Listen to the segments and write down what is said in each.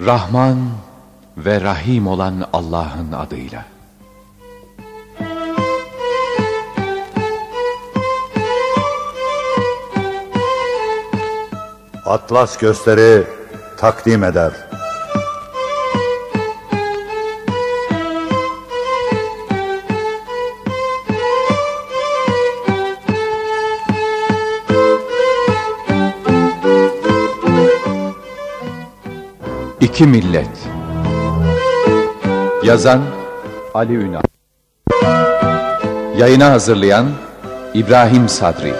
Rahman ve Rahim olan Allah'ın adıyla. Atlas gösteri takdim eder. İki Millet. Yazan Ali Ünal. Yayına hazırlayan İbrahim Sadri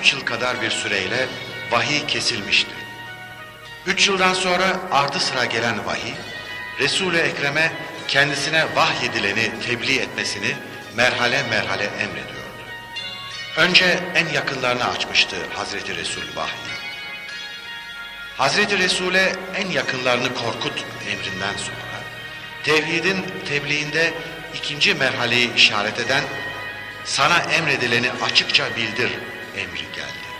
üç yıl kadar bir süreyle vahiy kesilmişti. Üç yıldan sonra ardı sıra gelen vahiy, Resul-i Ekrem'e kendisine vahyedileni tebliğ etmesini merhale merhale emrediyordu. Önce en yakınlarına açmıştı Hazreti Resul vahyi. Hazreti Resul'e en yakınlarını korkut emrinden sonra tevhidin tebliğinde ikinci merhaleyi işaret eden sana emredileni açıkça bildir emri geldi.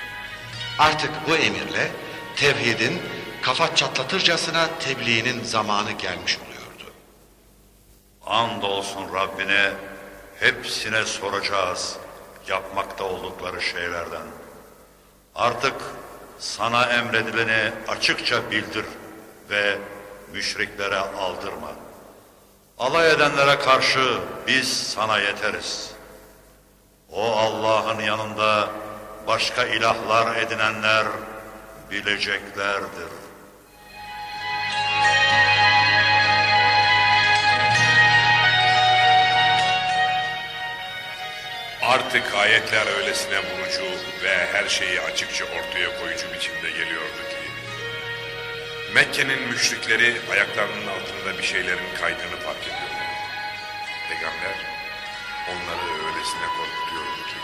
Artık bu emirle tevhidin kafa çatlatırcasına tebliğinin zamanı gelmiş oluyordu. Andolsun Rabbine hepsine soracağız yapmakta oldukları şeylerden. Artık sana emredileni açıkça bildir ve müşriklere aldırma. Alay edenlere karşı biz sana yeteriz. O Allah'ın yanında başka ilahlar edinenler bileceklerdir. Artık ayetler öylesine vurucu ve her şeyi açıkça ortaya koyucu biçimde geliyordu ki Mekke'nin müşrikleri ayaklarının altında bir şeylerin kaydığını fark ediyordu. Peygamber onları öylesine korkutuyordu ki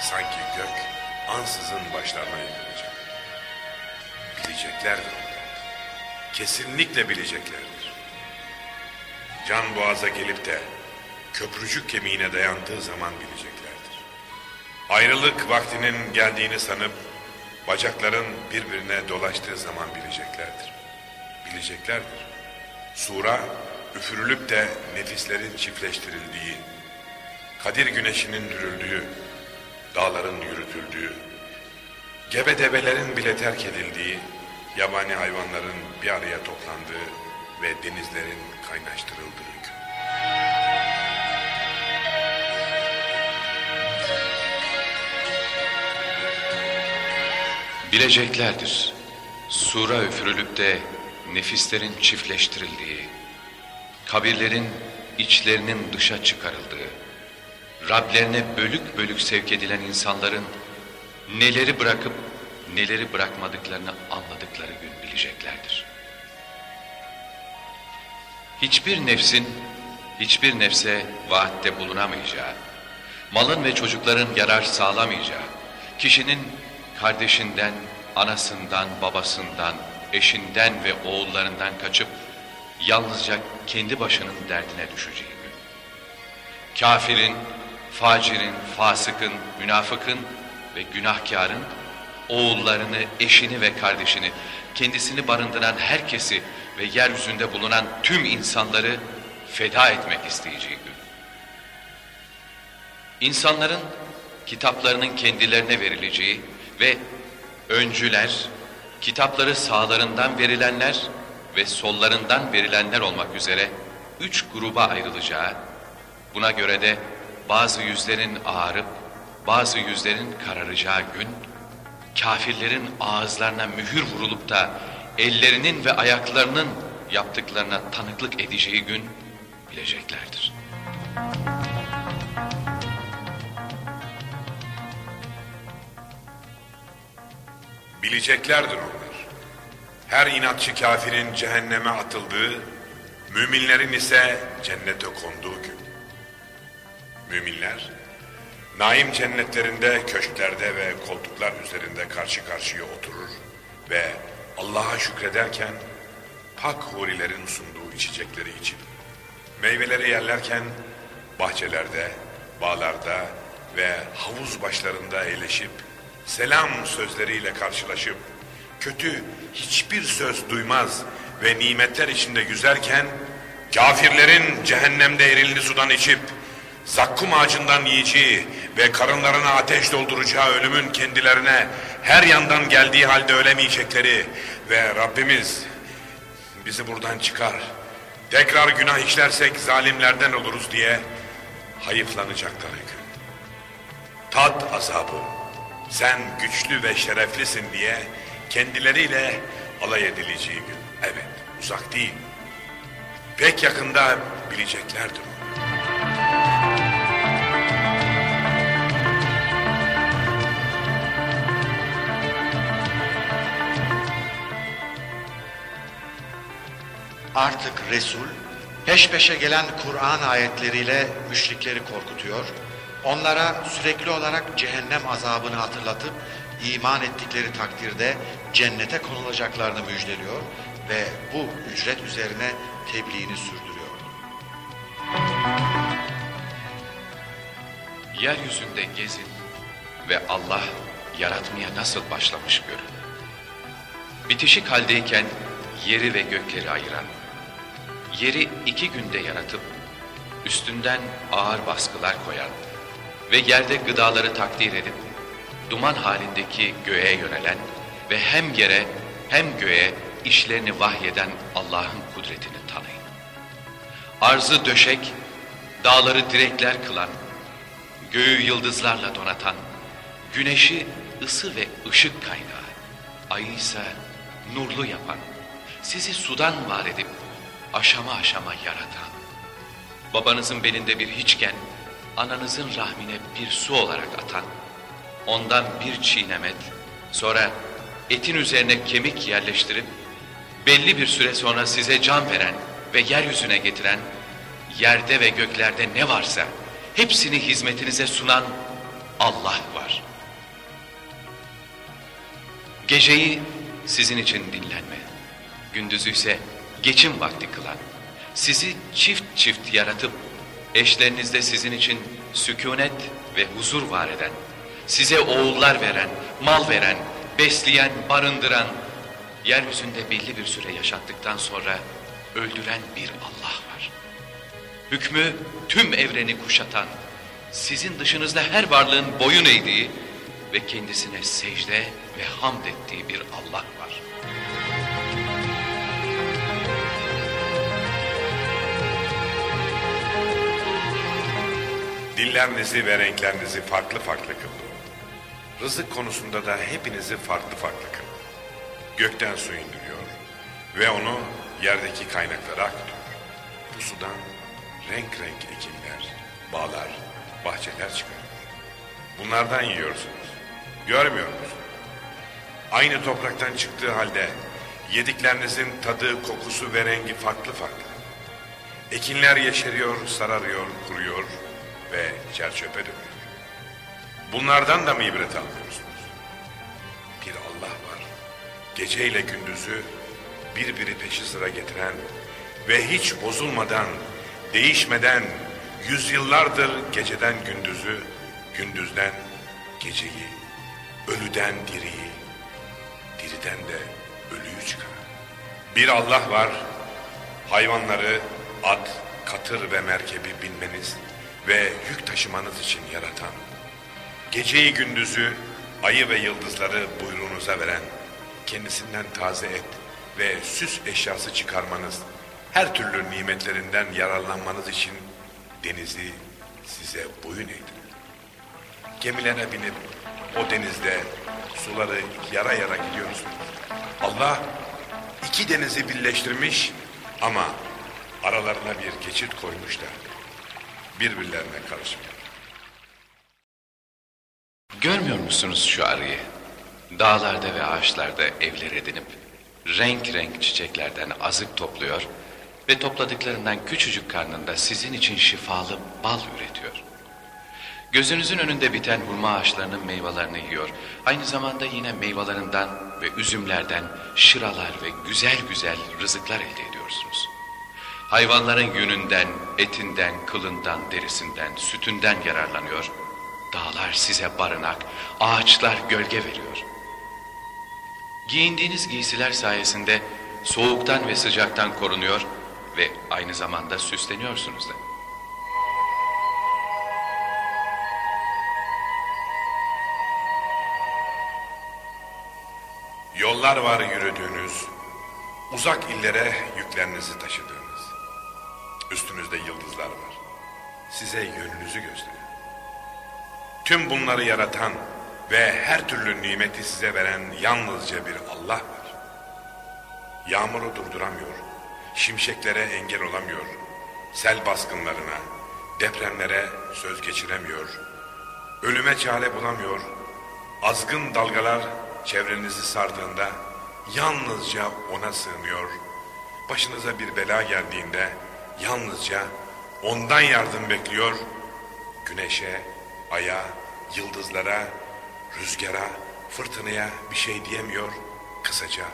sanki gök ansızın başlarına yıkılacak. Bileceklerdir onlar. Kesinlikle bileceklerdir. Can boğaza gelip de köprücük kemiğine dayandığı zaman bileceklerdir. Ayrılık vaktinin geldiğini sanıp bacakların birbirine dolaştığı zaman bileceklerdir. Bileceklerdir. Sura üfürülüp de nefislerin çiftleştirildiği, Kadir güneşinin dürüldüğü, dağların yürütüldüğü, gebe develerin bile terk edildiği, yabani hayvanların bir araya toplandığı ve denizlerin kaynaştırıldığı gün. Bileceklerdir. Sura üfürülüp de nefislerin çiftleştirildiği, kabirlerin içlerinin dışa çıkarıldığı, Rablerine bölük bölük sevk edilen insanların neleri bırakıp neleri bırakmadıklarını anladıkları gün bileceklerdir. Hiçbir nefsin, hiçbir nefse vaatte bulunamayacağı, malın ve çocukların yarar sağlamayacağı, kişinin kardeşinden, anasından, babasından, eşinden ve oğullarından kaçıp yalnızca kendi başının derdine düşeceği gün. Kafirin, facirin, fasıkın, münafıkın ve günahkarın oğullarını, eşini ve kardeşini, kendisini barındıran herkesi ve yeryüzünde bulunan tüm insanları feda etmek isteyeceği gün. İnsanların kitaplarının kendilerine verileceği ve öncüler, kitapları sağlarından verilenler ve sollarından verilenler olmak üzere üç gruba ayrılacağı, buna göre de bazı yüzlerin ağarıp bazı yüzlerin kararacağı gün, kafirlerin ağızlarına mühür vurulup da ellerinin ve ayaklarının yaptıklarına tanıklık edeceği gün bileceklerdir. Bileceklerdir onlar. Her inatçı kafirin cehenneme atıldığı, müminlerin ise cennete konduğu gün. Müminler, naim cennetlerinde, köşklerde ve koltuklar üzerinde karşı karşıya oturur ve Allah'a şükrederken pak hurilerin sunduğu içecekleri içip, meyveleri yerlerken bahçelerde, bağlarda ve havuz başlarında eğleşip, selam sözleriyle karşılaşıp, kötü hiçbir söz duymaz ve nimetler içinde yüzerken, kafirlerin cehennemde erilli sudan içip, zakkum ağacından yiyeceği ve karınlarına ateş dolduracağı ölümün kendilerine her yandan geldiği halde ölemeyecekleri ve Rabbimiz bizi buradan çıkar, tekrar günah işlersek zalimlerden oluruz diye hayıflanacakları gün. Tat azabı, sen güçlü ve şereflisin diye kendileriyle alay edileceği gün. Evet, uzak değil. Pek yakında bileceklerdir Artık Resul peş peşe gelen Kur'an ayetleriyle müşrikleri korkutuyor. Onlara sürekli olarak cehennem azabını hatırlatıp iman ettikleri takdirde cennete konulacaklarını müjdeliyor ve bu ücret üzerine tebliğini sürdürüyor. Yeryüzünde gezin ve Allah yaratmaya nasıl başlamış görün. Bitişik haldeyken yeri ve gökleri ayıran, yeri iki günde yaratıp üstünden ağır baskılar koyan ve yerde gıdaları takdir edip duman halindeki göğe yönelen ve hem yere hem göğe işlerini vahyeden Allah'ın kudretini tanıyın. Arzı döşek, dağları direkler kılan, göğü yıldızlarla donatan, güneşi ısı ve ışık kaynağı, ayı ise nurlu yapan, sizi sudan var edip aşama aşama yaratan, babanızın belinde bir hiçken, ananızın rahmine bir su olarak atan, ondan bir çiğnemet, sonra etin üzerine kemik yerleştirip, belli bir süre sonra size can veren ve yeryüzüne getiren, yerde ve göklerde ne varsa, hepsini hizmetinize sunan Allah var. Geceyi sizin için dinlenme, gündüzü ise geçim vakti kılan, sizi çift çift yaratıp, eşlerinizde sizin için sükunet ve huzur var eden, size oğullar veren, mal veren, besleyen, barındıran, yeryüzünde belli bir süre yaşattıktan sonra öldüren bir Allah var. Hükmü tüm evreni kuşatan, sizin dışınızda her varlığın boyun eğdiği ve kendisine secde ve hamd ettiği bir Allah var. Dillerinizi ve renklerinizi farklı farklı kıldı. Rızık konusunda da hepinizi farklı farklı kıldı. Gökten su indiriyor ve onu yerdeki kaynaklara akıtıyor. Bu sudan renk renk ekinler, bağlar, bahçeler çıkarıyor. Bunlardan yiyorsunuz. Görmüyor musunuz? Aynı topraktan çıktığı halde yediklerinizin tadı, kokusu ve rengi farklı farklı. Ekinler yeşeriyor, sararıyor, kuruyor ve çerçöpe dönüyor. Bunlardan da mı ibret almıyorsunuz? Bir Allah var. Gece ile gündüzü birbiri peşi sıra getiren ve hiç bozulmadan, değişmeden yüzyıllardır geceden gündüzü, gündüzden geceyi, ölüden diriyi, diriden de ölüyü çıkaran. Bir Allah var, hayvanları, at, katır ve merkebi binmeniz ve yük taşımanız için yaratan, geceyi gündüzü, ayı ve yıldızları buyruğunuza veren, kendisinden taze et ve süs eşyası çıkarmanız, her türlü nimetlerinden yararlanmanız için denizi size boyun eğdirir. Gemilere binip o denizde suları yara yara gidiyorsunuz. Allah iki denizi birleştirmiş ama aralarına bir geçit koymuş da birbirlerine karışmıyor. Görmüyor musunuz şu arıyı? Dağlarda ve ağaçlarda evler edinip renk renk çiçeklerden azık topluyor ve topladıklarından küçücük karnında sizin için şifalı bal üretiyor. Gözünüzün önünde biten hurma ağaçlarının meyvelerini yiyor. Aynı zamanda yine meyvelerinden ve üzümlerden şıralar ve güzel güzel rızıklar elde ediyorsunuz. Hayvanların yününden, etinden, kılından, derisinden, sütünden yararlanıyor. Dağlar size barınak, ağaçlar gölge veriyor. Giyindiğiniz giysiler sayesinde soğuktan ve sıcaktan korunuyor ve aynı zamanda süsleniyorsunuz da. Yollar var yürüdüğünüz, uzak illere yüklerinizi taşıdığınız. Üstünüzde yıldızlar var. Size yönünüzü gösteriyor. Tüm bunları yaratan ve her türlü nimeti size veren yalnızca bir Allah var. Yağmuru durduramıyor, şimşeklere engel olamıyor, sel baskınlarına, depremlere söz geçiremiyor, ölüme çare bulamıyor, azgın dalgalar çevrenizi sardığında yalnızca ona sığınıyor, başınıza bir bela geldiğinde yalnızca ondan yardım bekliyor, güneşe, aya, yıldızlara, rüzgara, fırtınaya bir şey diyemiyor, kısaca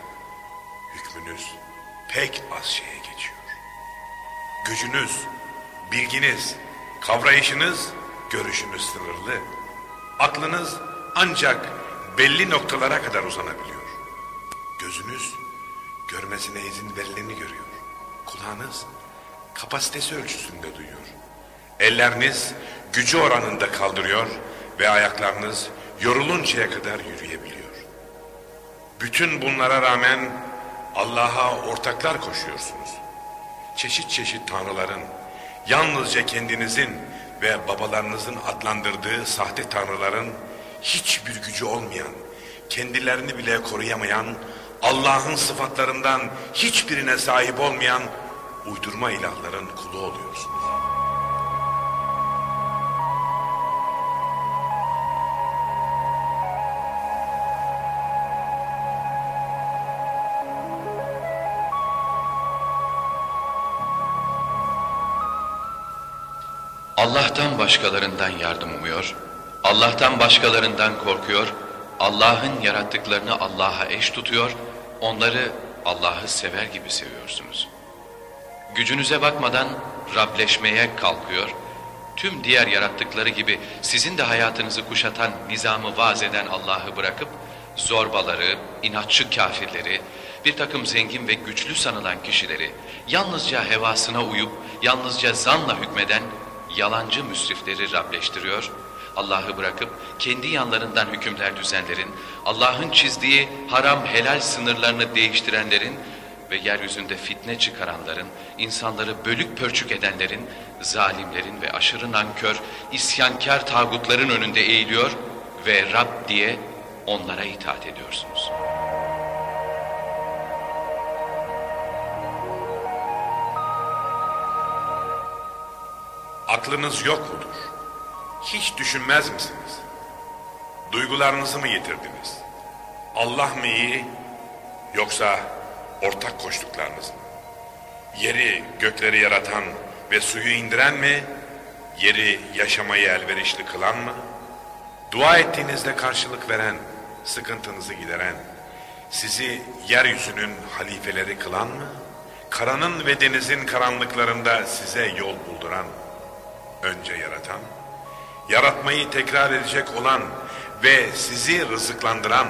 hükmünüz pek az şeye geçiyor. Gücünüz, bilginiz, kavrayışınız, görüşünüz sınırlı. Aklınız ancak belli noktalara kadar uzanabiliyor. Gözünüz görmesine izin verileni görüyor. Kulağınız kapasitesi ölçüsünde duyuyor. Elleriniz gücü oranında kaldırıyor ve ayaklarınız yoruluncaya kadar yürüyebiliyor. Bütün bunlara rağmen Allah'a ortaklar koşuyorsunuz. Çeşit çeşit tanrıların, yalnızca kendinizin ve babalarınızın adlandırdığı sahte tanrıların hiçbir gücü olmayan, kendilerini bile koruyamayan, Allah'ın sıfatlarından hiçbirine sahip olmayan uydurma ilahların kulu oluyorsunuz. Allah'tan başkalarından yardım umuyor, Allah'tan başkalarından korkuyor, Allah'ın yarattıklarını Allah'a eş tutuyor, onları Allah'ı sever gibi seviyorsunuz. Gücünüze bakmadan Rableşmeye kalkıyor, tüm diğer yarattıkları gibi sizin de hayatınızı kuşatan nizamı vaz eden Allah'ı bırakıp, zorbaları, inatçı kafirleri, bir takım zengin ve güçlü sanılan kişileri, yalnızca hevasına uyup, yalnızca zanla hükmeden yalancı müsrifleri Rableştiriyor, Allah'ı bırakıp kendi yanlarından hükümler düzenlerin, Allah'ın çizdiği haram helal sınırlarını değiştirenlerin ve yeryüzünde fitne çıkaranların, insanları bölük pörçük edenlerin, zalimlerin ve aşırı nankör, isyankar tağutların önünde eğiliyor ve Rab diye onlara itaat ediyorsunuz. Aklınız yok mudur? Hiç düşünmez misiniz? Duygularınızı mı yitirdiniz? Allah mı iyi yoksa ortak koştuklarınız mı? Yeri gökleri yaratan ve suyu indiren mi? Yeri yaşamayı elverişli kılan mı? Dua ettiğinizde karşılık veren, sıkıntınızı gideren, sizi yeryüzünün halifeleri kılan mı? Karanın ve denizin karanlıklarında size yol bulduran, önce yaratan, yaratmayı tekrar edecek olan ve sizi rızıklandıran,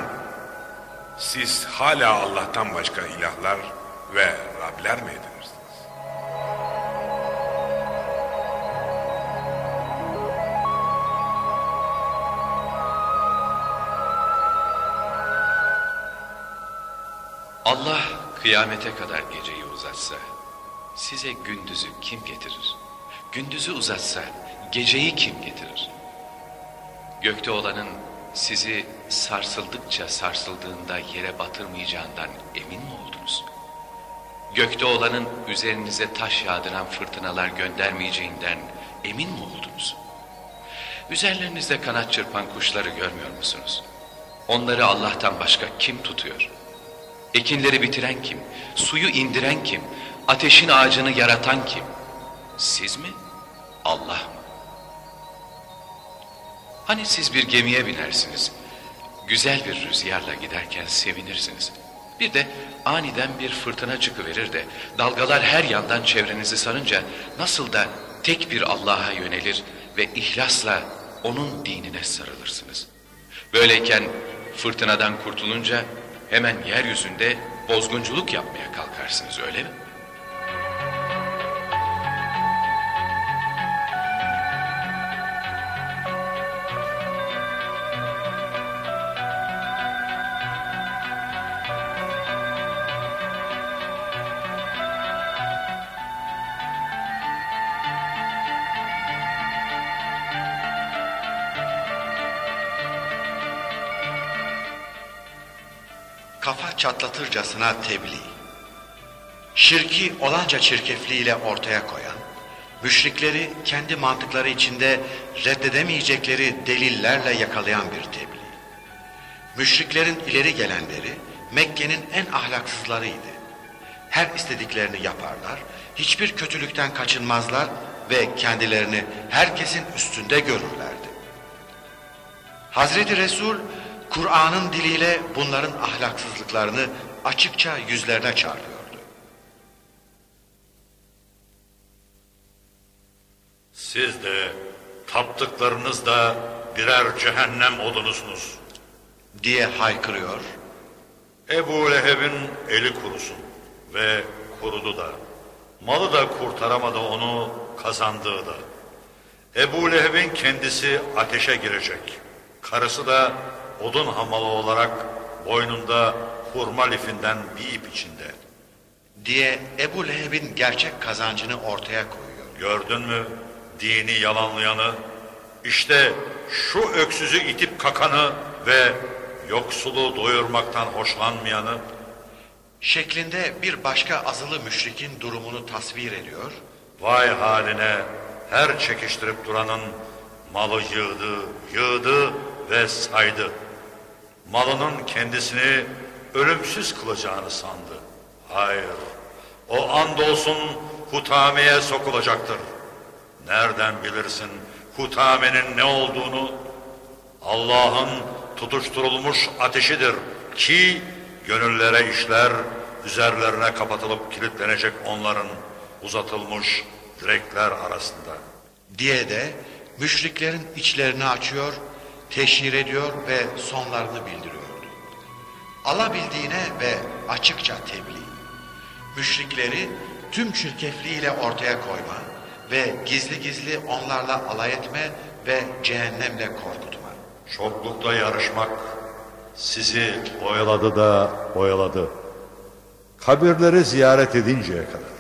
siz hala Allah'tan başka ilahlar ve Rabler mi edinirsiniz? Allah kıyamete kadar geceyi uzatsa, size gündüzü kim getirir? Gündüzü uzatsa, geceyi kim getirir? Gökte olanın sizi sarsıldıkça sarsıldığında yere batırmayacağından emin mi oldunuz? Gökte olanın üzerinize taş yağdıran fırtınalar göndermeyeceğinden emin mi oldunuz? Üzerlerinizde kanat çırpan kuşları görmüyor musunuz? Onları Allah'tan başka kim tutuyor? Ekinleri bitiren kim? Suyu indiren kim? Ateşin ağacını yaratan kim? Siz mi? Allah mı? Hani siz bir gemiye binersiniz. Güzel bir rüzgarla giderken sevinirsiniz. Bir de aniden bir fırtına çıkıverir de dalgalar her yandan çevrenizi sarınca nasıl da tek bir Allah'a yönelir ve ihlasla onun dinine sarılırsınız. Böyleyken fırtınadan kurtulunca hemen yeryüzünde bozgunculuk yapmaya kalkarsınız öyle mi? Kafa çatlatırcasına tebliğ. Şirki olanca çirkefliğiyle ortaya koyan, müşrikleri kendi mantıkları içinde reddedemeyecekleri delillerle yakalayan bir tebliğ. Müşriklerin ileri gelenleri Mekke'nin en ahlaksızlarıydı. Her istediklerini yaparlar, hiçbir kötülükten kaçınmazlar ve kendilerini herkesin üstünde görürlerdi. Hazreti Resul Kur'an'ın diliyle bunların ahlaksızlıklarını açıkça yüzlerine çarpıyordu. Siz de taptıklarınız da birer cehennem odunuzsunuz. diye haykırıyor. Ebu Leheb'in eli kurusun ve kurudu da. Malı da kurtaramadı onu kazandığı da. Ebu Leheb'in kendisi ateşe girecek. Karısı da odun hamalı olarak boynunda hurma lifinden bir ip içinde. diye Ebu Leheb'in gerçek kazancını ortaya koyuyor. Gördün mü dini yalanlayanı? İşte şu öksüzü itip kakanı ve yoksulu doyurmaktan hoşlanmayanı Şeklinde bir başka azılı müşrikin durumunu tasvir ediyor. Vay haline her çekiştirip duranın malı yığdı, yığdı ve saydı. Malının kendisini ölümsüz kılacağını sandı. Hayır, o andolsun hutameye sokulacaktır. Nereden bilirsin hutamenin ne olduğunu? Allah'ın tutuşturulmuş ateşidir ki gönüllere işler, üzerlerine kapatılıp kilitlenecek onların uzatılmış direkler arasında. diye de müşriklerin içlerini açıyor, teşhir ediyor ve sonlarını bildiriyordu. Alabildiğine ve açıkça tebliğ. Müşrikleri tüm çirkefliğiyle ortaya koyma ve gizli gizli onlarla alay etme ve cehennemle korkutma. Çoklukta yarışmak sizi oyaladı da oyaladı. Kabirleri ziyaret edinceye kadar.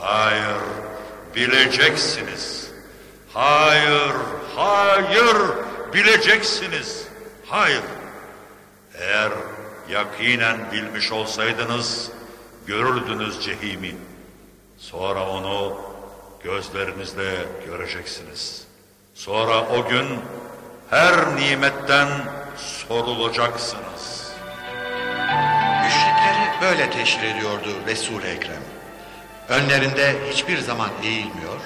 Hayır, bileceksiniz. Hayır, hayır, bileceksiniz. Hayır. Eğer yakinen bilmiş olsaydınız, görürdünüz cehimi. Sonra onu gözlerinizle göreceksiniz. Sonra o gün her nimetten sorulacaksınız. Müşrikleri böyle teşhir ediyordu Resul-i Ekrem. Önlerinde hiçbir zaman eğilmiyor,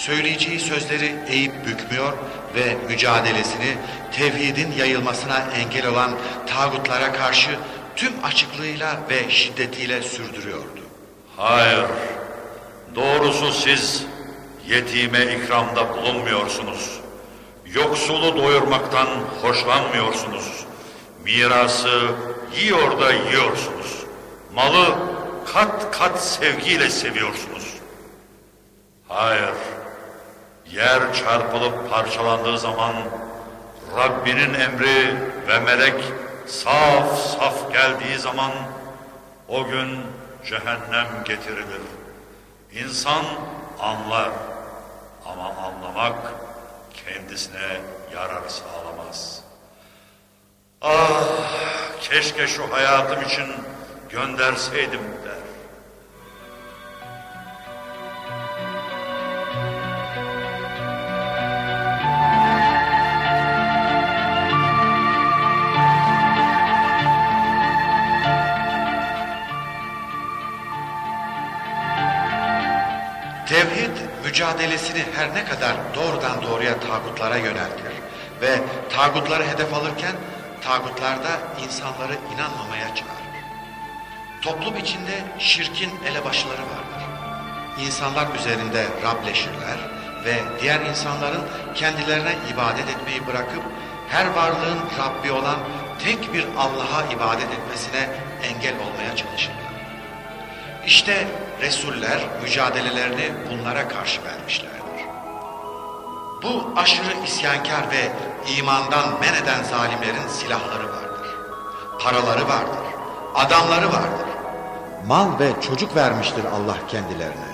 söyleyeceği sözleri eğip bükmüyor ve mücadelesini tevhidin yayılmasına engel olan tağutlara karşı tüm açıklığıyla ve şiddetiyle sürdürüyordu. Hayır. Doğrusu siz yetime ikramda bulunmuyorsunuz. Yoksulu doyurmaktan hoşlanmıyorsunuz. Mirası yiyor da yiyorsunuz. Malı kat kat sevgiyle seviyorsunuz. Hayır. Yer çarpılıp parçalandığı zaman Rabbinin emri ve melek saf saf geldiği zaman o gün cehennem getirilir. İnsan anlar ama anlamak kendisine yarar sağlamaz. Ah keşke şu hayatım için gönderseydim der. Mücadelesini her ne kadar doğrudan doğruya tağutlara yöneltir ve tağutları hedef alırken tağutlar da insanları inanmamaya çağırır. Toplum içinde şirkin elebaşıları vardır. İnsanlar üzerinde Rableşirler ve diğer insanların kendilerine ibadet etmeyi bırakıp her varlığın Rabbi olan tek bir Allah'a ibadet etmesine engel olmaya çalışırlar. İşte Resuller mücadelelerini bunlara karşı vermişlerdir. Bu aşırı isyankar ve imandan men eden zalimlerin silahları vardır. Paraları vardır. Adamları vardır. Mal ve çocuk vermiştir Allah kendilerine.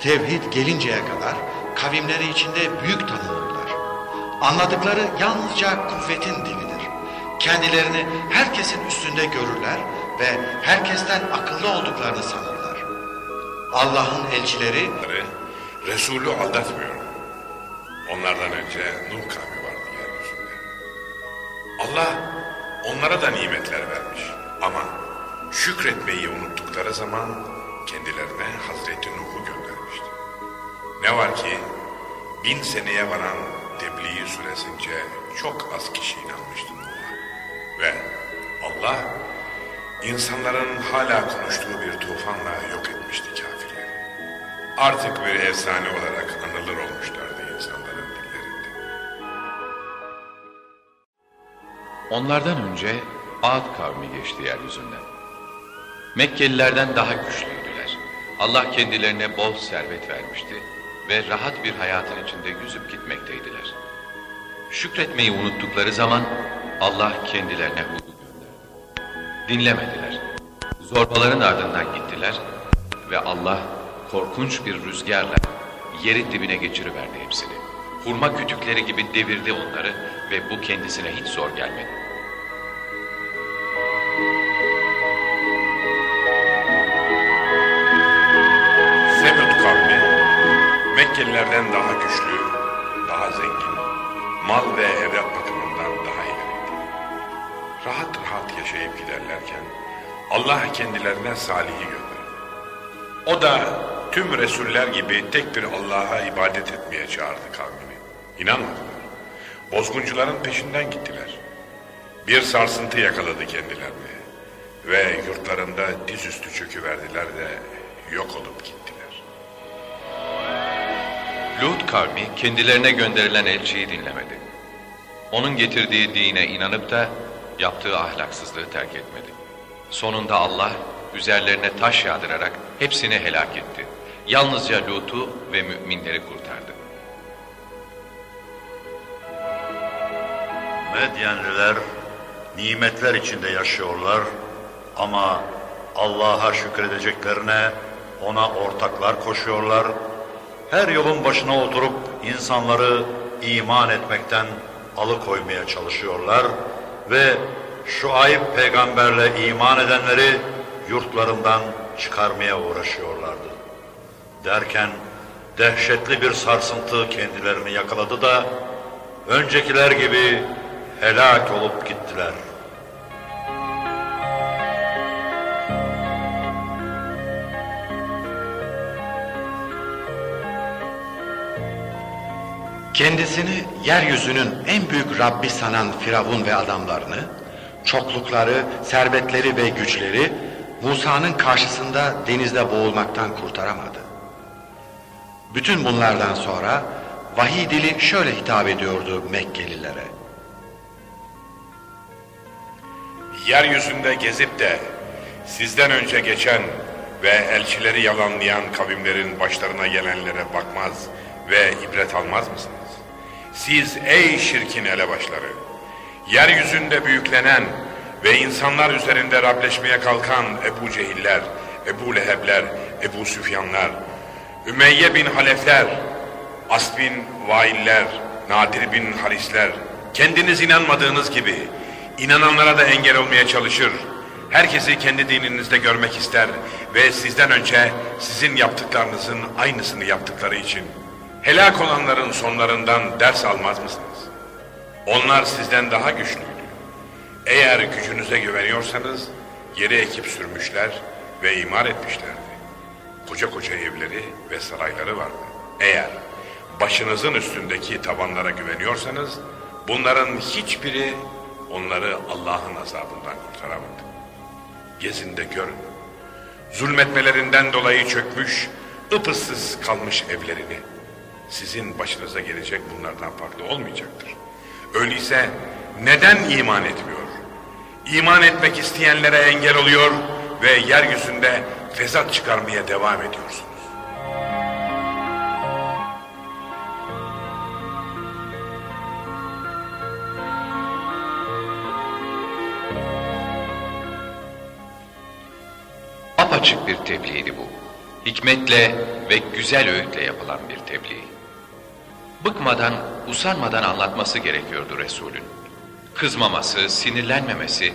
Tevhid gelinceye kadar kavimleri içinde büyük tanınırlar. Anladıkları yalnızca kuvvetin dilidir. Kendilerini herkesin üstünde görürler ve herkesten akıllı olduklarını sanırlar. Allah'ın elçileri Resulü aldatmıyor. Onlardan önce Nuh kavmi vardı yeryüzünde. Allah onlara da nimetler vermiş. Ama şükretmeyi unuttukları zaman kendilerine Hazreti Nuh'u göndermişti. Ne var ki bin seneye varan tebliğ süresince çok az kişi inanmıştı Nuh'a. Ve Allah insanların hala konuştuğu bir tufanla yok etmişti kafirleri. Artık bir efsane olarak anılır olmuşlardı insanların dillerinde. Onlardan önce Ad kavmi geçti yeryüzünden. Mekkelilerden daha güçlüydüler. Allah kendilerine bol servet vermişti ve rahat bir hayatın içinde yüzüp gitmekteydiler. Şükretmeyi unuttukları zaman Allah kendilerine Hud'u gönderdi. Dinlemediler. Zorbaların ardından gittiler ve Allah korkunç bir rüzgarla yerin dibine geçiriverdi hepsini. Hurma kütükleri gibi devirdi onları ve bu kendisine hiç zor gelmedi. Semud kavmi Mekkelilerden daha güçlü, daha zengin, mal ve evlat bakımından daha ileriydi. Rahat rahat yaşayıp giderlerken Allah kendilerine Salih'i gönderdi. O da tüm Resuller gibi tek bir Allah'a ibadet etmeye çağırdı kavmini. İnanmadılar. Bozguncuların peşinden gittiler. Bir sarsıntı yakaladı kendilerini ve yurtlarında dizüstü çöküverdiler de yok olup gittiler. Lut kavmi kendilerine gönderilen elçiyi dinlemedi. Onun getirdiği dine inanıp da yaptığı ahlaksızlığı terk etmedi. Sonunda Allah üzerlerine taş yağdırarak hepsini helak etti. Yalnızca Lut'u ve müminleri kurtardı. Medyenliler nimetler içinde yaşıyorlar ama Allah'a şükredeceklerine ona ortaklar koşuyorlar. Her yolun başına oturup insanları iman etmekten alıkoymaya çalışıyorlar ve Şuayb peygamberle iman edenleri yurtlarından çıkarmaya uğraşıyorlardı. Derken dehşetli bir sarsıntı kendilerini yakaladı da öncekiler gibi helak olup gittiler. Kendisini yeryüzünün en büyük Rabbi sanan Firavun ve adamlarını, çoklukları, servetleri ve güçleri Musa'nın karşısında denizde boğulmaktan kurtaramadı. Bütün bunlardan sonra vahiy dili şöyle hitap ediyordu Mekkelilere. Yeryüzünde gezip de sizden önce geçen ve elçileri yalanlayan kavimlerin başlarına gelenlere bakmaz ve ibret almaz mısınız? Siz ey şirkin elebaşları, yeryüzünde büyüklenen ve insanlar üzerinde Rableşmeye kalkan Ebu Cehiller, Ebu Lehebler, Ebu Süfyanlar, Ümeyye bin Halefler, As bin Vailler, Nadir bin Harisler, kendiniz inanmadığınız gibi inananlara da engel olmaya çalışır. Herkesi kendi dininizde görmek ister ve sizden önce sizin yaptıklarınızın aynısını yaptıkları için helak olanların sonlarından ders almaz mısınız? Onlar sizden daha güçlüydü. Eğer gücünüze güveniyorsanız yeri ekip sürmüşler ve imar etmişlerdi. Koca koca evleri ve sarayları vardı. Eğer başınızın üstündeki tabanlara güveniyorsanız bunların hiçbiri onları Allah'ın azabından kurtaramadı. Gezin de görün. Zulmetmelerinden dolayı çökmüş, ıpıssız kalmış evlerini. Sizin başınıza gelecek bunlardan farklı olmayacaktır. Öyleyse neden iman etmiyor? İman etmek isteyenlere engel oluyor ve yeryüzünde fesat çıkarmaya devam ediyorsunuz. Apaçık bir tebliğdi bu. Hikmetle ve güzel öğütle yapılan bir tebliğ. Bıkmadan, usanmadan anlatması gerekiyordu Resul'ün. Kızmaması, sinirlenmemesi,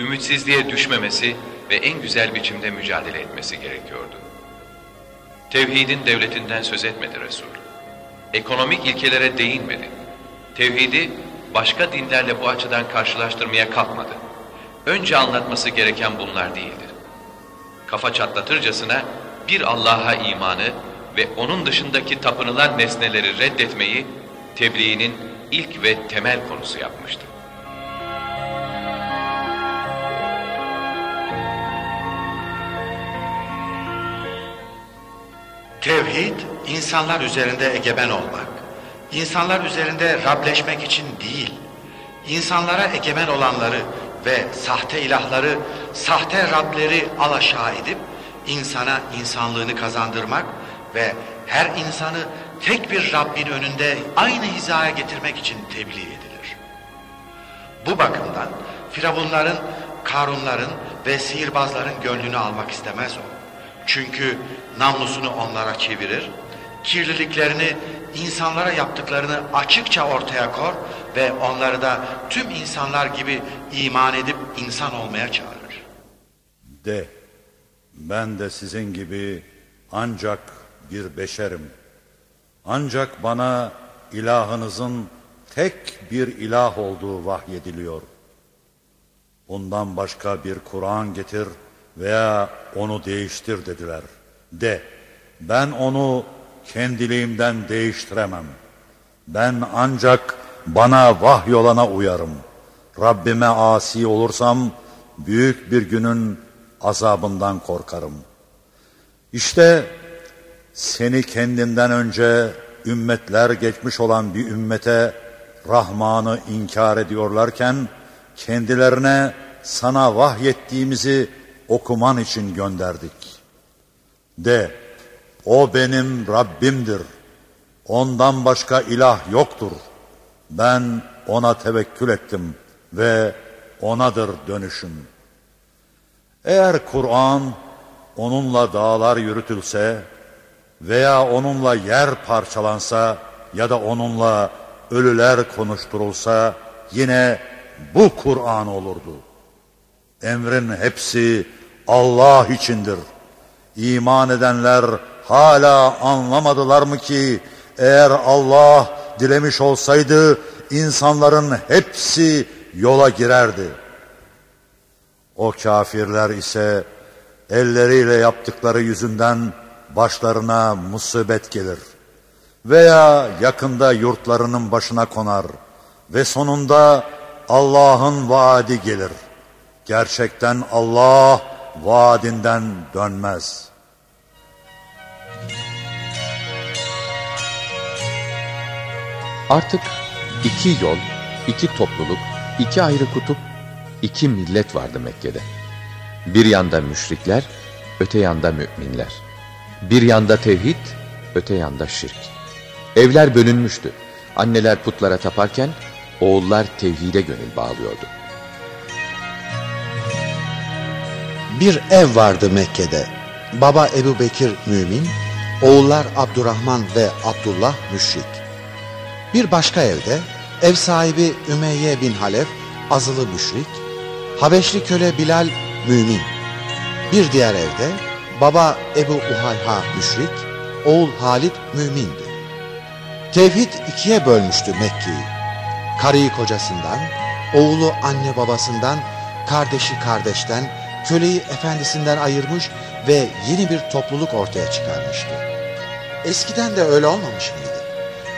ümitsizliğe düşmemesi ve en güzel biçimde mücadele etmesi gerekiyordu. Tevhidin devletinden söz etmedi Resul. Ekonomik ilkelere değinmedi. Tevhidi başka dinlerle bu açıdan karşılaştırmaya kalkmadı. Önce anlatması gereken bunlar değildi kafa çatlatırcasına bir Allah'a imanı ve onun dışındaki tapınılan nesneleri reddetmeyi tebliğinin ilk ve temel konusu yapmıştı. Tevhid, insanlar üzerinde egemen olmak, insanlar üzerinde Rableşmek için değil, insanlara egemen olanları ve sahte ilahları, sahte Rableri alaşağı edip, insana insanlığını kazandırmak ve her insanı tek bir Rabbin önünde aynı hizaya getirmek için tebliğ edilir. Bu bakımdan Firavunların, Karunların ve sihirbazların gönlünü almak istemez o. Çünkü namlusunu onlara çevirir, kirliliklerini, insanlara yaptıklarını açıkça ortaya kor ve onları da tüm insanlar gibi iman edip insan olmaya çağırır. De, ben de sizin gibi ancak bir beşerim. Ancak bana ilahınızın tek bir ilah olduğu vahyediliyor. Ondan başka bir Kur'an getir veya onu değiştir dediler. De, ben onu kendiliğimden değiştiremem. Ben ancak bana vahyolana uyarım. Rabbime asi olursam büyük bir günün azabından korkarım. İşte seni kendinden önce ümmetler geçmiş olan bir ümmete Rahman'ı inkar ediyorlarken kendilerine sana vahyettiğimizi okuman için gönderdik. De, o benim Rabbimdir. Ondan başka ilah yoktur. Ben ona tevekkül ettim ve onadır dönüşüm. Eğer Kur'an onunla dağlar yürütülse veya onunla yer parçalansa ya da onunla ölüler konuşturulsa yine bu Kur'an olurdu. Emrin hepsi Allah içindir. İman edenler hala anlamadılar mı ki eğer Allah dilemiş olsaydı insanların hepsi yola girerdi. O kafirler ise elleriyle yaptıkları yüzünden başlarına musibet gelir. Veya yakında yurtlarının başına konar ve sonunda Allah'ın vaadi gelir. Gerçekten Allah vaadinden dönmez. Artık iki yol, iki topluluk, iki ayrı kutup, iki millet vardı Mekke'de. Bir yanda müşrikler, öte yanda müminler. Bir yanda tevhid, öte yanda şirk. Evler bölünmüştü. Anneler putlara taparken, oğullar tevhide gönül bağlıyordu. Bir ev vardı Mekke'de. Baba Ebu Bekir mümin, oğullar Abdurrahman ve Abdullah müşrik. Bir başka evde ev sahibi Ümeyye bin Halef azılı müşrik, Habeşli köle Bilal mümin. Bir diğer evde baba Ebu Uhayha müşrik, oğul Halid mümindi. Tevhid ikiye bölmüştü Mekke'yi. Karıyı kocasından, oğlu anne babasından, kardeşi kardeşten, köleyi efendisinden ayırmış ve yeni bir topluluk ortaya çıkarmıştı. eskiden de öyle olmamış mıydı?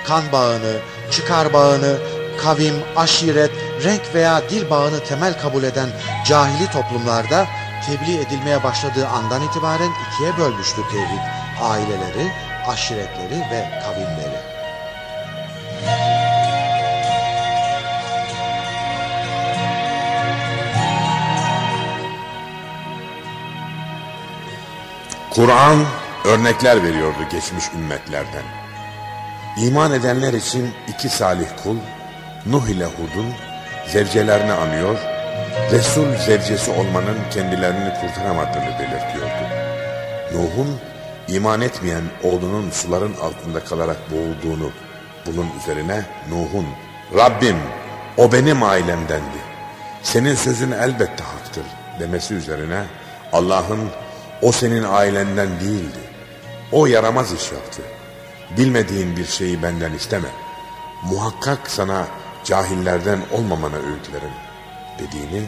Kan bağını, çıkar bağını, kavim, aşiret, renk veya dil bağını temel kabul eden cahili toplumlarda tebliğ edilmeye başladığı andan itibaren ikiye bölmüştü tevhid. Aileleri, aşiretleri ve kavimleri. Kur'an örnekler veriyordu geçmiş ümmetlerden. İman edenler için iki salih kul, Nuh ile Hud'un zevcelerini anıyor, Resul zevcesi olmanın kendilerini kurtaramadığını belirtiyordu. Nuh'un iman etmeyen oğlunun suların altında kalarak boğulduğunu, bunun üzerine Nuh'un Rabbim o benim ailemdendi. Senin sözün elbette haktır demesi üzerine Allah'ın o senin ailenden değildi. O yaramaz iş yaptı. Bilmediğin bir şeyi benden isteme. Muhakkak sana cahillerden olmamana öğütlerim dediğini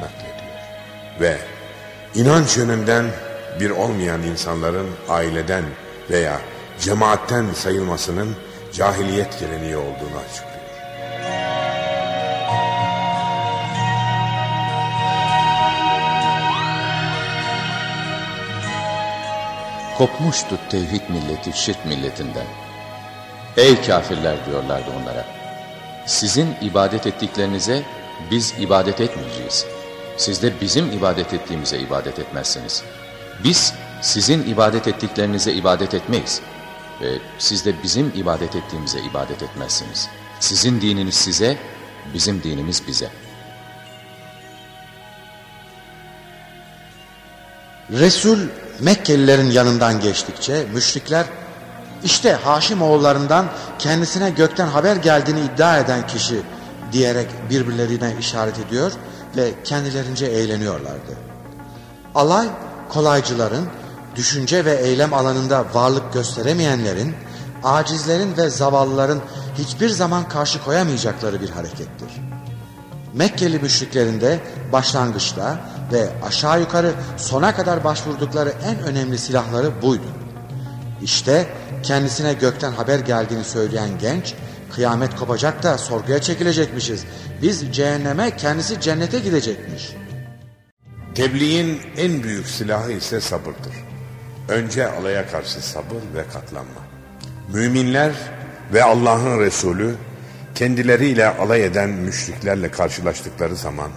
naklediyor. Ve inanç yönünden bir olmayan insanların aileden veya cemaatten sayılmasının cahiliyet geleneği olduğunu açıklıyor. Kopmuştu tevhid milleti şirk milletinden. Ey kafirler diyorlardı onlara. Sizin ibadet ettiklerinize biz ibadet etmeyeceğiz. Siz de bizim ibadet ettiğimize ibadet etmezsiniz. Biz sizin ibadet ettiklerinize ibadet etmeyiz. Ve siz de bizim ibadet ettiğimize ibadet etmezsiniz. Sizin dininiz size, bizim dinimiz bize. Resul Mekkelilerin yanından geçtikçe müşrikler işte Haşim oğullarından kendisine gökten haber geldiğini iddia eden kişi diyerek birbirlerine işaret ediyor ve kendilerince eğleniyorlardı. Alay kolaycıların, düşünce ve eylem alanında varlık gösteremeyenlerin, acizlerin ve zavallıların hiçbir zaman karşı koyamayacakları bir harekettir. Mekkeli müşriklerinde başlangıçta ve aşağı yukarı sona kadar başvurdukları en önemli silahları buydu. İşte kendisine gökten haber geldiğini söyleyen genç, kıyamet kopacak da sorguya çekilecekmişiz. Biz cehenneme, kendisi cennete gidecekmiş. Tebliğin en büyük silahı ise sabırdır. Önce alaya karşı sabır ve katlanma. Müminler ve Allah'ın Resulü kendileriyle alay eden müşriklerle karşılaştıkları zaman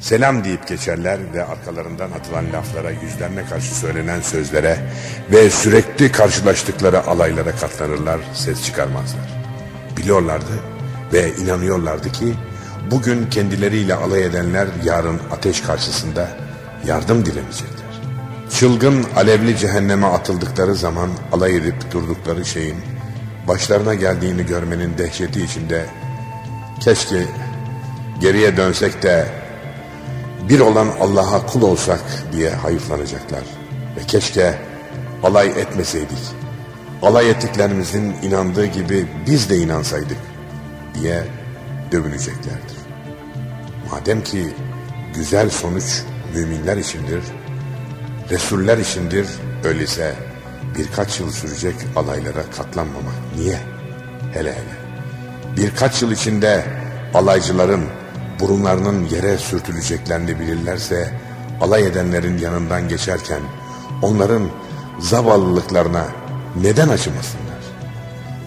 selam deyip geçerler ve arkalarından atılan laflara, yüzlerine karşı söylenen sözlere ve sürekli karşılaştıkları alaylara katlanırlar, ses çıkarmazlar. Biliyorlardı ve inanıyorlardı ki bugün kendileriyle alay edenler yarın ateş karşısında yardım dilemeyecekler. Çılgın alevli cehenneme atıldıkları zaman alay edip durdukları şeyin başlarına geldiğini görmenin dehşeti içinde keşke geriye dönsek de bir olan Allah'a kul olsak diye hayıflanacaklar. Ve keşke alay etmeseydik. Alay ettiklerimizin inandığı gibi biz de inansaydık diye dövüneceklerdir. Madem ki güzel sonuç müminler içindir, Resuller içindir, öyleyse birkaç yıl sürecek alaylara katlanmamak niye? Hele hele. Birkaç yıl içinde alaycıların burunlarının yere sürtüleceklerini bilirlerse alay edenlerin yanından geçerken onların zavallılıklarına neden acımasınlar?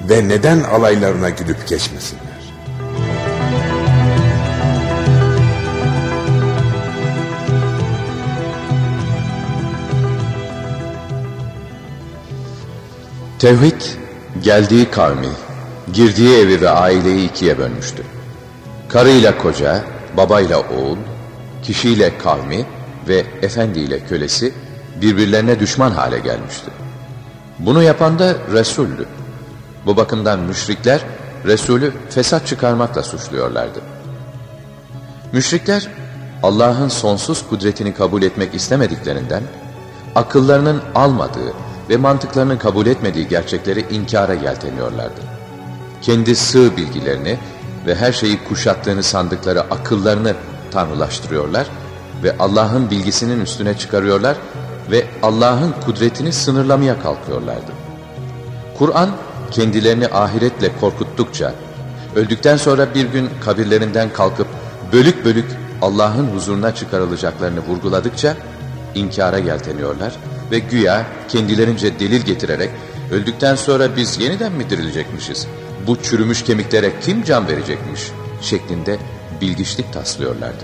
Ve neden alaylarına gidip geçmesinler? Tevhid geldiği kavmi, girdiği evi ve aileyi ikiye bölmüştü. Karıyla koca, babayla oğul, kişiyle kavmi ve efendiyle kölesi birbirlerine düşman hale gelmişti. Bunu yapan da Resul'dü. Bu bakımdan müşrikler Resul'ü fesat çıkarmakla suçluyorlardı. Müşrikler Allah'ın sonsuz kudretini kabul etmek istemediklerinden akıllarının almadığı ve mantıklarının kabul etmediği gerçekleri inkara yelteniyorlardı. Kendi sığ bilgilerini ve her şeyi kuşattığını sandıkları akıllarını tanrılaştırıyorlar ve Allah'ın bilgisinin üstüne çıkarıyorlar ve Allah'ın kudretini sınırlamaya kalkıyorlardı. Kur'an kendilerini ahiretle korkuttukça, öldükten sonra bir gün kabirlerinden kalkıp bölük bölük Allah'ın huzuruna çıkarılacaklarını vurguladıkça inkara yelteniyorlar ve güya kendilerince delil getirerek öldükten sonra biz yeniden mi dirilecekmişiz? Bu çürümüş kemiklere kim can verecekmiş? şeklinde bilgiçlik taslıyorlardı.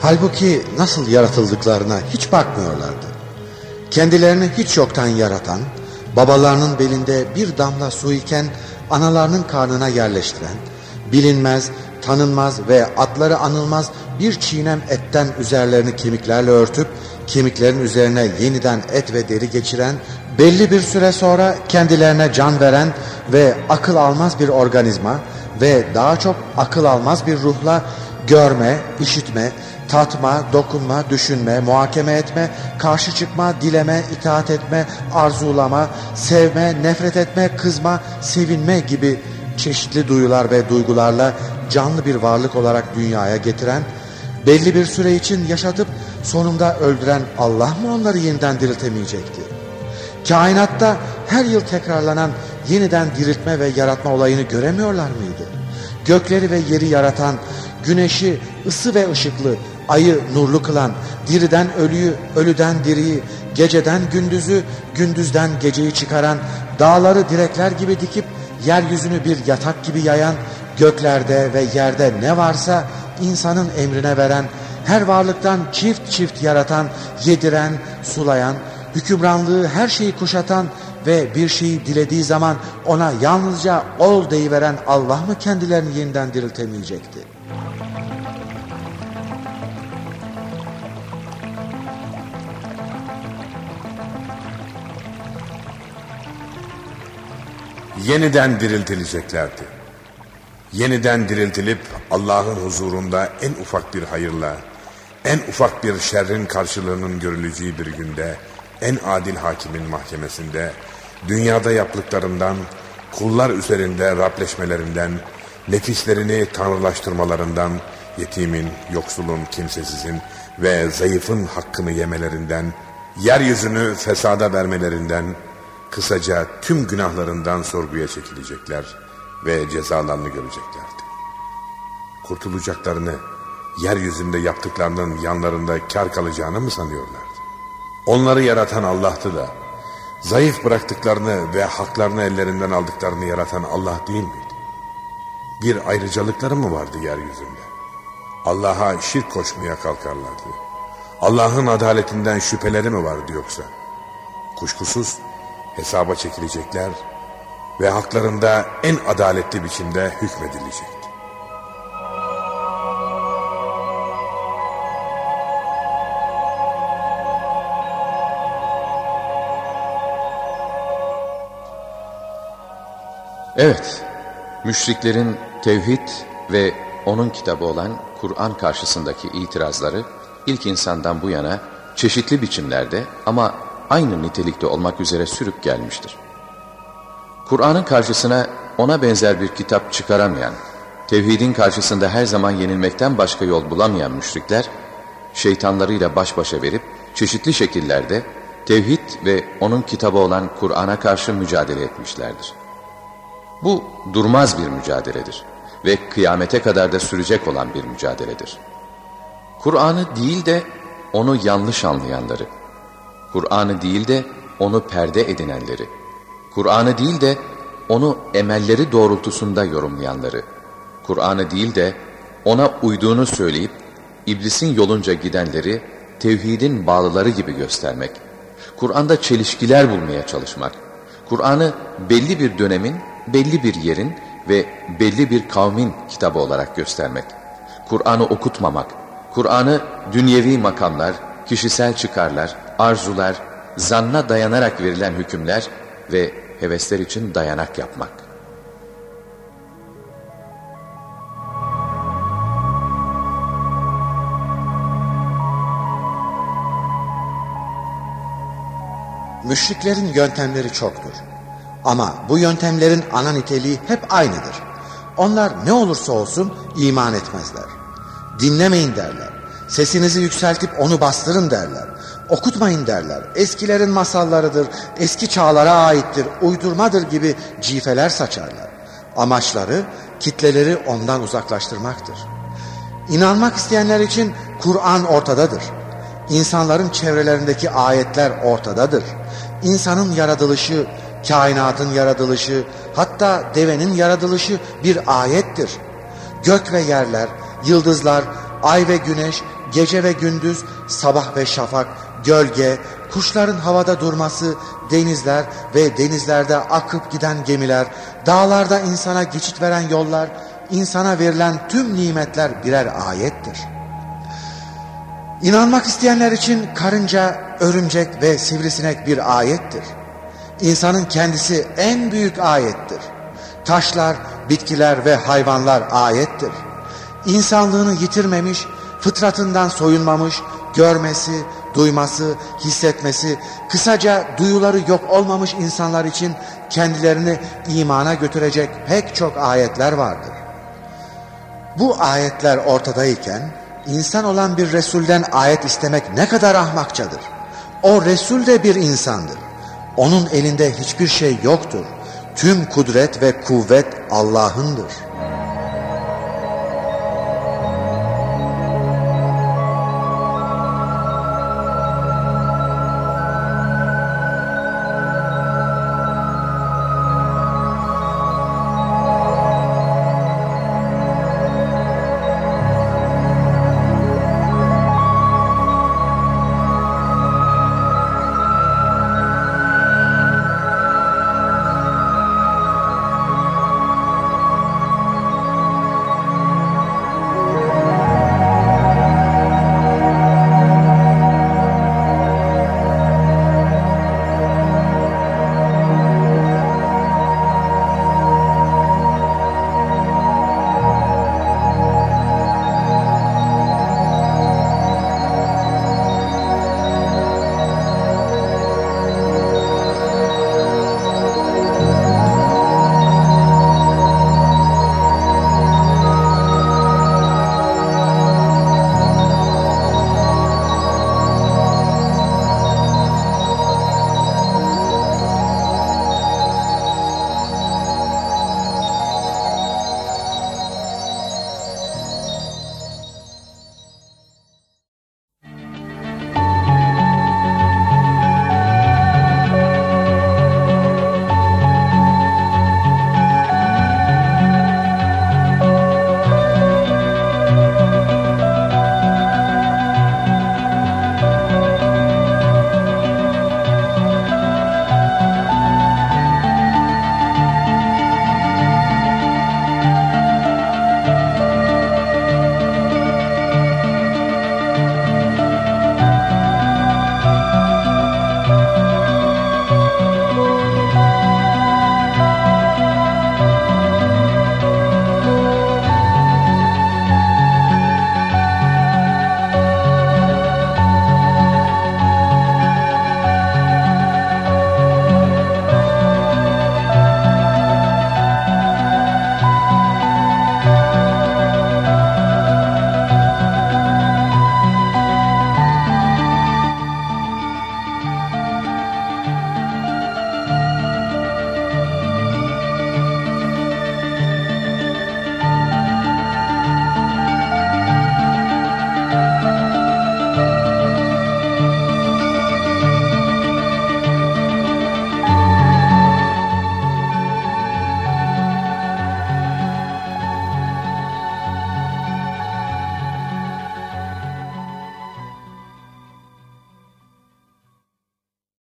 Halbuki nasıl yaratıldıklarına hiç bakmıyorlardı. Kendilerini hiç yoktan yaratan, babalarının belinde bir damla su iken analarının karnına yerleştiren, bilinmez, tanınmaz ve adları anılmaz bir çiğnem etten üzerlerini kemiklerle örtüp, kemiklerin üzerine yeniden et ve deri geçiren, belli bir süre sonra kendilerine can veren ve akıl almaz bir organizma ve daha çok akıl almaz bir ruhla görme, işitme, tatma, dokunma, düşünme, muhakeme etme, karşı çıkma, dileme, itaat etme, arzulama, sevme, nefret etme, kızma, sevinme gibi çeşitli duyular ve duygularla canlı bir varlık olarak dünyaya getiren, belli bir süre için yaşatıp sonunda öldüren Allah mı onları yeniden diriltemeyecekti? Kainatta her yıl tekrarlanan yeniden diriltme ve yaratma olayını göremiyorlar mıydı? Gökleri ve yeri yaratan, güneşi ısı ve ışıklı, ayı nurlu kılan, diriden ölüyü, ölüden diriyi, geceden gündüzü, gündüzden geceyi çıkaran, dağları direkler gibi dikip yeryüzünü bir yatak gibi yayan, göklerde ve yerde ne varsa insanın emrine veren, her varlıktan çift çift yaratan, yediren, sulayan, hükümranlığı her şeyi kuşatan ve bir şeyi dilediği zaman ona yalnızca ol deyiveren Allah mı kendilerini yeniden diriltemeyecekti? Yeniden diriltileceklerdi. Yeniden diriltilip Allah'ın huzurunda en ufak bir hayırla, en ufak bir şerrin karşılığının görüleceği bir günde, en adil hakimin mahkemesinde, dünyada yaptıklarından, kullar üzerinde Rableşmelerinden, nefislerini tanrılaştırmalarından, yetimin, yoksulun, kimsesizin ve zayıfın hakkını yemelerinden, yeryüzünü fesada vermelerinden, kısaca tüm günahlarından sorguya çekilecekler ve cezalarını göreceklerdi. Kurtulacaklarını, yeryüzünde yaptıklarının yanlarında kar kalacağını mı sanıyorlardı? Onları yaratan Allah'tı da, zayıf bıraktıklarını ve haklarını ellerinden aldıklarını yaratan Allah değil miydi? Bir ayrıcalıkları mı vardı yeryüzünde? Allah'a şirk koşmaya kalkarlardı. Allah'ın adaletinden şüpheleri mi vardı yoksa? Kuşkusuz hesaba çekilecekler ve haklarında en adaletli biçimde hükmedilecek. Evet, müşriklerin tevhid ve onun kitabı olan Kur'an karşısındaki itirazları ilk insandan bu yana çeşitli biçimlerde ama aynı nitelikte olmak üzere sürüp gelmiştir. Kur'an'ın karşısına ona benzer bir kitap çıkaramayan, tevhidin karşısında her zaman yenilmekten başka yol bulamayan müşrikler, şeytanlarıyla baş başa verip çeşitli şekillerde tevhid ve onun kitabı olan Kur'an'a karşı mücadele etmişlerdir. Bu durmaz bir mücadeledir ve kıyamete kadar da sürecek olan bir mücadeledir. Kur'an'ı değil de onu yanlış anlayanları, Kur'an'ı değil de onu perde edinenleri, Kur'an'ı değil de onu emelleri doğrultusunda yorumlayanları, Kur'an'ı değil de ona uyduğunu söyleyip iblisin yolunca gidenleri tevhidin bağlıları gibi göstermek, Kur'an'da çelişkiler bulmaya çalışmak, Kur'an'ı belli bir dönemin, belli bir yerin ve belli bir kavmin kitabı olarak göstermek, Kur'an'ı okutmamak, Kur'an'ı dünyevi makamlar, kişisel çıkarlar, arzular, zanna dayanarak verilen hükümler ve hevesler için dayanak yapmak. Müşriklerin yöntemleri çoktur. Ama bu yöntemlerin ana niteliği hep aynıdır. onlar ne olursa olsun iman etmezler. Dinlemeyin derler. Sesinizi yükseltip onu bastırın derler. Okutmayın derler. Eskilerin masallarıdır, eski çağlara aittir, uydurmadır gibi cifeler saçarlar. Amaçları kitleleri ondan uzaklaştırmaktır. İnanmak isteyenler için Kur'an ortadadır. İnsanların çevrelerindeki ayetler ortadadır. İnsanın yaratılışı, kainatın yaratılışı, hatta devenin yaratılışı bir ayettir. Gök ve yerler, yıldızlar, ay ve güneş, gece ve gündüz, sabah ve şafak, gölge, kuşların havada durması, denizler ve denizlerde akıp giden gemiler, dağlarda insana geçit veren yollar, insana verilen tüm nimetler birer ayettir. İnanmak isteyenler için karınca, örümcek ve sivrisinek bir ayettir. İnsanın kendisi en büyük ayettir. Taşlar, bitkiler ve hayvanlar ayettir. İnsanlığını yitirmemiş, fıtratından soyunmamış, görmesi, duyması, hissetmesi, kısaca duyuları yok olmamış insanlar için kendilerini imana götürecek pek çok ayetler vardır. Bu ayetler ortadayken insan olan bir Resulden ayet istemek ne kadar ahmakçadır. O Resul de bir insandır. Onun elinde hiçbir şey yoktur. Tüm kudret ve kuvvet Allah'ındır.